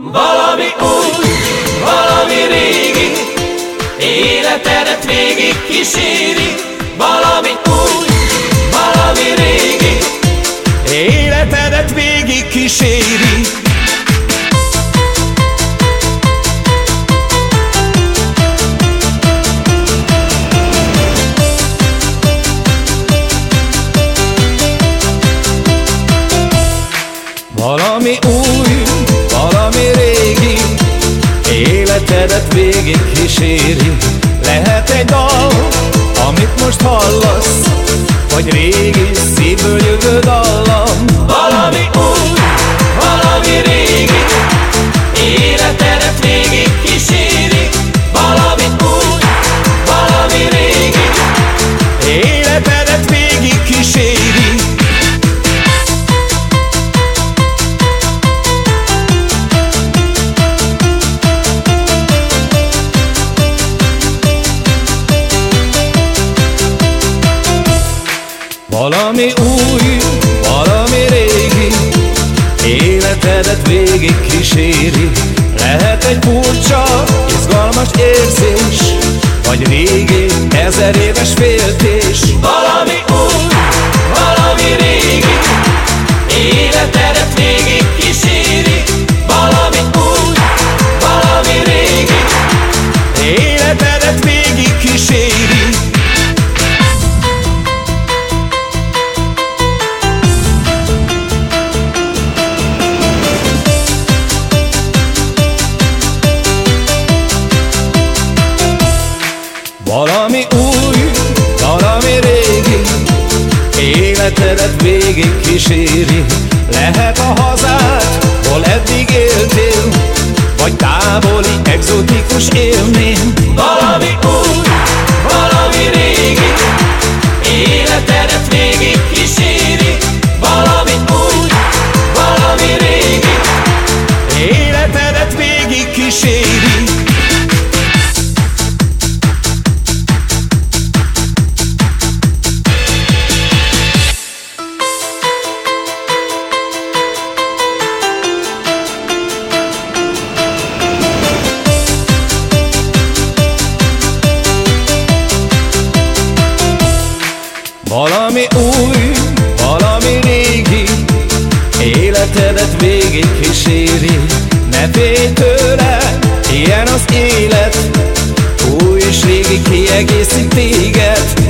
Valami új, valami régi, életedet végig kíséri. Valami új, valami régi, életedet végig kíséri. Valami új, Életedet végig kíséri. Lehet egy dal, amit most hallasz Vagy régi, szívből jövő dallam Valami új, valami régi. Életedet végig kíséri. Lehet egy furcsa, Valami új, valami régi Életedet végig kíséri. Lehet a hazád, hol eddig éltél Vagy távoli, exotikus élmény. Valami új, Valami új, valami régi. Életedet végig kíséri Ne félj tőle, ilyen az élet. Új és régi kiegészít téged